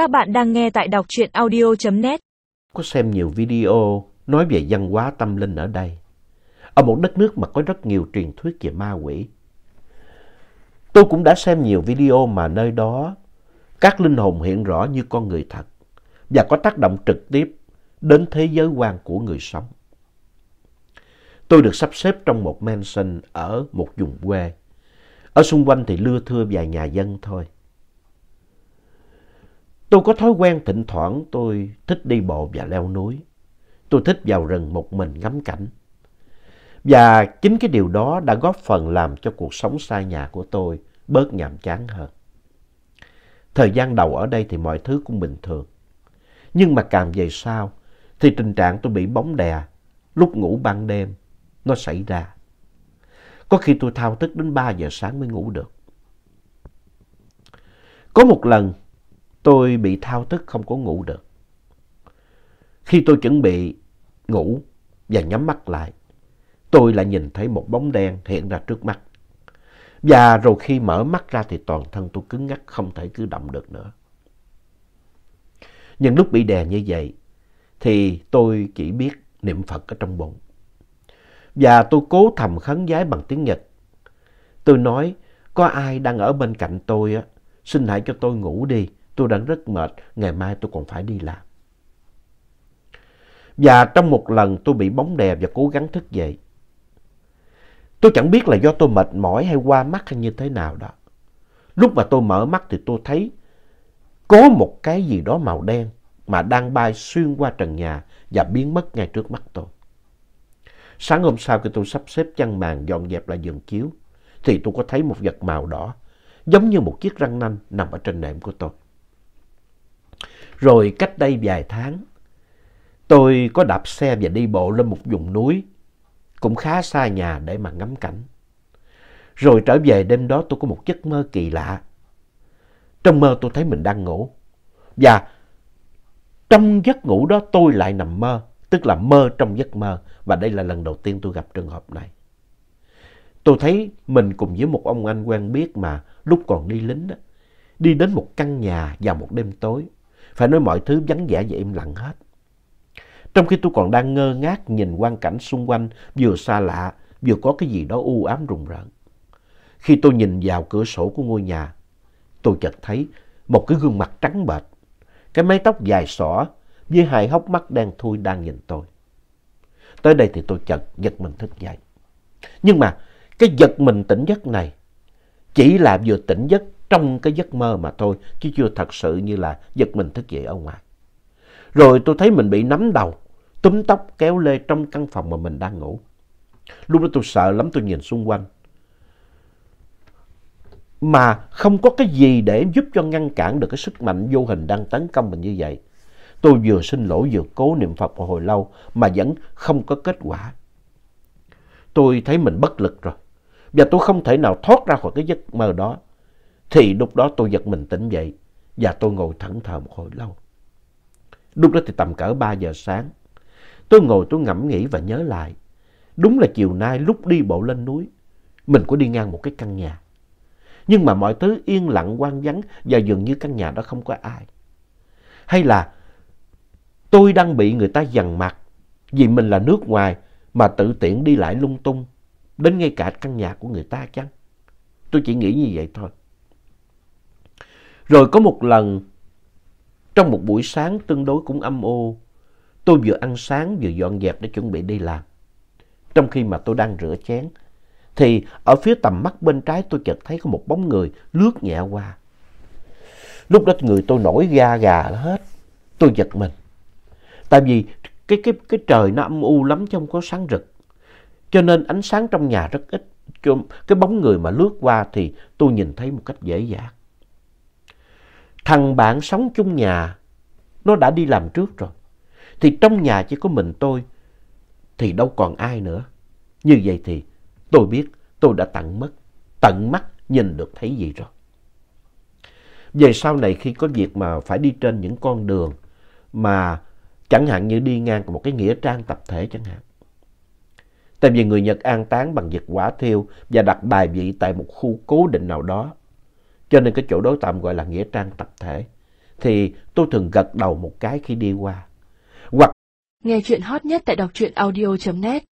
Các bạn đang nghe tại đọc truyện audio.net. Có xem nhiều video nói về văn hóa tâm linh ở đây. Ở một đất nước mà có rất nhiều truyền thuyết về ma quỷ. Tôi cũng đã xem nhiều video mà nơi đó, các linh hồn hiện rõ như con người thật và có tác động trực tiếp đến thế giới quan của người sống. Tôi được sắp xếp trong một mansion ở một vùng quê. Ở xung quanh thì lưa thưa vài nhà dân thôi. Tôi có thói quen thỉnh thoảng tôi thích đi bộ và leo núi. Tôi thích vào rừng một mình ngắm cảnh. Và chính cái điều đó đã góp phần làm cho cuộc sống xa nhà của tôi bớt nhàm chán hơn. Thời gian đầu ở đây thì mọi thứ cũng bình thường. Nhưng mà càng về sau thì tình trạng tôi bị bóng đè, lúc ngủ ban đêm, nó xảy ra. Có khi tôi thao thức đến 3 giờ sáng mới ngủ được. Có một lần tôi bị thao thức không có ngủ được. Khi tôi chuẩn bị ngủ và nhắm mắt lại, tôi lại nhìn thấy một bóng đen hiện ra trước mắt. Và rồi khi mở mắt ra thì toàn thân tôi cứng ngắc không thể cử động được nữa. Nhưng lúc bị đè như vậy thì tôi chỉ biết niệm Phật ở trong bụng. Và tôi cố thầm khấn giái bằng tiếng Nhật. Tôi nói, có ai đang ở bên cạnh tôi á, xin hãy cho tôi ngủ đi. Tôi đang rất mệt, ngày mai tôi còn phải đi làm. Và trong một lần tôi bị bóng đè và cố gắng thức dậy. Tôi chẳng biết là do tôi mệt mỏi hay qua mắt hay như thế nào đó. Lúc mà tôi mở mắt thì tôi thấy có một cái gì đó màu đen mà đang bay xuyên qua trần nhà và biến mất ngay trước mắt tôi. Sáng hôm sau khi tôi sắp xếp chăn màn dọn dẹp lại giường chiếu thì tôi có thấy một vật màu đỏ giống như một chiếc răng nanh nằm ở trên nệm của tôi. Rồi cách đây vài tháng tôi có đạp xe và đi bộ lên một vùng núi cũng khá xa nhà để mà ngắm cảnh. Rồi trở về đêm đó tôi có một giấc mơ kỳ lạ. Trong mơ tôi thấy mình đang ngủ. Và trong giấc ngủ đó tôi lại nằm mơ, tức là mơ trong giấc mơ. Và đây là lần đầu tiên tôi gặp trường hợp này. Tôi thấy mình cùng với một ông anh quen biết mà lúc còn đi lính đó, đi đến một căn nhà vào một đêm tối. Phải nói mọi thứ vắng vẻ và im lặng hết. Trong khi tôi còn đang ngơ ngác nhìn quang cảnh xung quanh vừa xa lạ, vừa có cái gì đó u ám rùng rợn. Khi tôi nhìn vào cửa sổ của ngôi nhà, tôi chợt thấy một cái gương mặt trắng bệch, cái mái tóc dài xõa với hai hốc mắt đen thui đang nhìn tôi. Tới đây thì tôi chợt giật mình thức dậy. Nhưng mà cái giật mình tỉnh giấc này chỉ là vừa tỉnh giấc trong cái giấc mơ mà thôi, chứ chưa thật sự như là giật mình thức dậy ở ngoài. Rồi tôi thấy mình bị nắm đầu, túm tóc kéo lê trong căn phòng mà mình đang ngủ. Lúc đó tôi sợ lắm tôi nhìn xung quanh. Mà không có cái gì để giúp cho ngăn cản được cái sức mạnh vô hình đang tấn công mình như vậy. Tôi vừa xin lỗi vừa cố niệm Phật một hồi lâu mà vẫn không có kết quả. Tôi thấy mình bất lực rồi. Và tôi không thể nào thoát ra khỏi cái giấc mơ đó. Thì lúc đó tôi giật mình tỉnh dậy và tôi ngồi thẫn thờ một hồi lâu. Lúc đó thì tầm cỡ 3 giờ sáng. Tôi ngồi tôi ngẫm nghĩ và nhớ lại. Đúng là chiều nay lúc đi bộ lên núi, mình có đi ngang một cái căn nhà. Nhưng mà mọi thứ yên lặng quang vắng và dường như căn nhà đó không có ai. Hay là tôi đang bị người ta dằn mặt vì mình là nước ngoài mà tự tiện đi lại lung tung đến ngay cả căn nhà của người ta chăng? Tôi chỉ nghĩ như vậy thôi. Rồi có một lần trong một buổi sáng tương đối cũng âm ô, tôi vừa ăn sáng vừa dọn dẹp để chuẩn bị đi làm. Trong khi mà tôi đang rửa chén, thì ở phía tầm mắt bên trái tôi chợt thấy có một bóng người lướt nhẹ qua. Lúc đó người tôi nổi da gà hết, tôi giật mình. Tại vì cái, cái, cái trời nó âm u lắm chứ không có sáng rực. Cho nên ánh sáng trong nhà rất ít. Cái bóng người mà lướt qua thì tôi nhìn thấy một cách dễ dàng. Thằng bạn sống chung nhà, nó đã đi làm trước rồi. Thì trong nhà chỉ có mình tôi, thì đâu còn ai nữa. Như vậy thì tôi biết tôi đã tận mất, tận mắt nhìn được thấy gì rồi. Về sau này khi có việc mà phải đi trên những con đường mà chẳng hạn như đi ngang một cái nghĩa trang tập thể chẳng hạn. Tại vì người Nhật an táng bằng vật quả thiêu và đặt bài vị tại một khu cố định nào đó. Cho nên cái chỗ đó tạm gọi là nghĩa trang tập thể. thì tôi thường gật đầu một cái khi đi qua. Hoặc Nghe chuyện hot nhất tại đọc truyện audio.net